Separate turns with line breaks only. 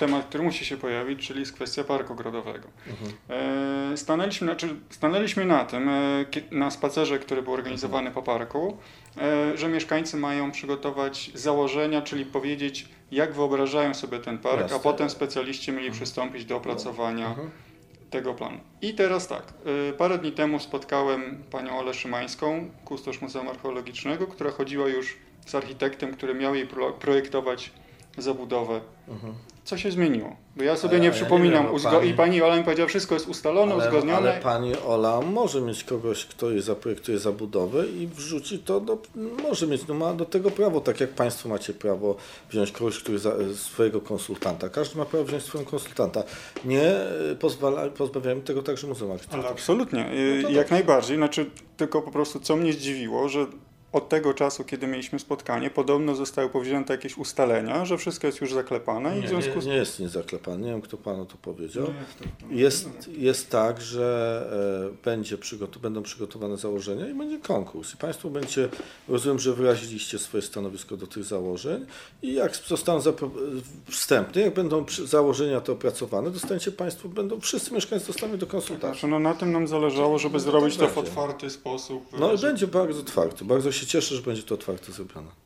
temat, który musi się pojawić, czyli jest kwestia parku ogrodowego.
Mhm.
E, Stanęliśmy na, czy stanęliśmy na tym, e, na spacerze, który był organizowany po parku, e, że mieszkańcy mają przygotować założenia, czyli powiedzieć, jak wyobrażają sobie ten park, a
Jasne.
potem specjaliści mieli przystąpić do opracowania
Mhm.
tego planu. I teraz tak, parę dni temu spotkałem panią Olę Szymańską, kustosz Muzeum Archeologicznego, która chodziła już z architektem, który miał jej pro- projektować zabudowę.
Mhm.
Co się zmieniło? Bo ja sobie nie
ja nie
przypominam.
wiem,
uzgo-
pani-
I pani Ola mi powiedziała, wszystko jest ustalone,
Ale,
uzgodnione.
ale pani Ola może mieć kogoś, kto jej zaprojektuje zabudowę i wrzuci to do. Może mieć, no ma do tego prawo, tak jak Państwo macie prawo wziąć kogoś, który za, swojego konsultanta. Każdy ma prawo wziąć swojego konsultanta. Nie e, pozwala, pozbawiamy tego także Muzeum
Ale
Architektury.
absolutnie, y,
No
jak
dobrze.
najbardziej. Znaczy, tylko po prostu co mnie zdziwiło, że od tego czasu, kiedy mieliśmy spotkanie, podobno zostały powzięte jakieś ustalenia, że wszystko jest już zaklepane i
Nie,
w związku
nie,
z
nie jest niezaklepany. Nie wiem, kto Panu to powiedział. Jest, jest tak, że e, będzie przygotu- będą przygotowane założenia i będzie konkurs. I Państwo będzie, rozumiem, że wyraziliście swoje stanowisko do tych założeń i jak zostaną wstępne, jak będą założenia to opracowane, dostaniecie Państwo, będą wszyscy mieszkańcy dostaną do konsultacji.
Znaczy, no na tym nam zależało, żeby
No to
zrobić to w
będzie.
otwarty sposób.
No i będzie bardzo otwarty. Bardzo się cieszę, że będzie to otwarto zrobione.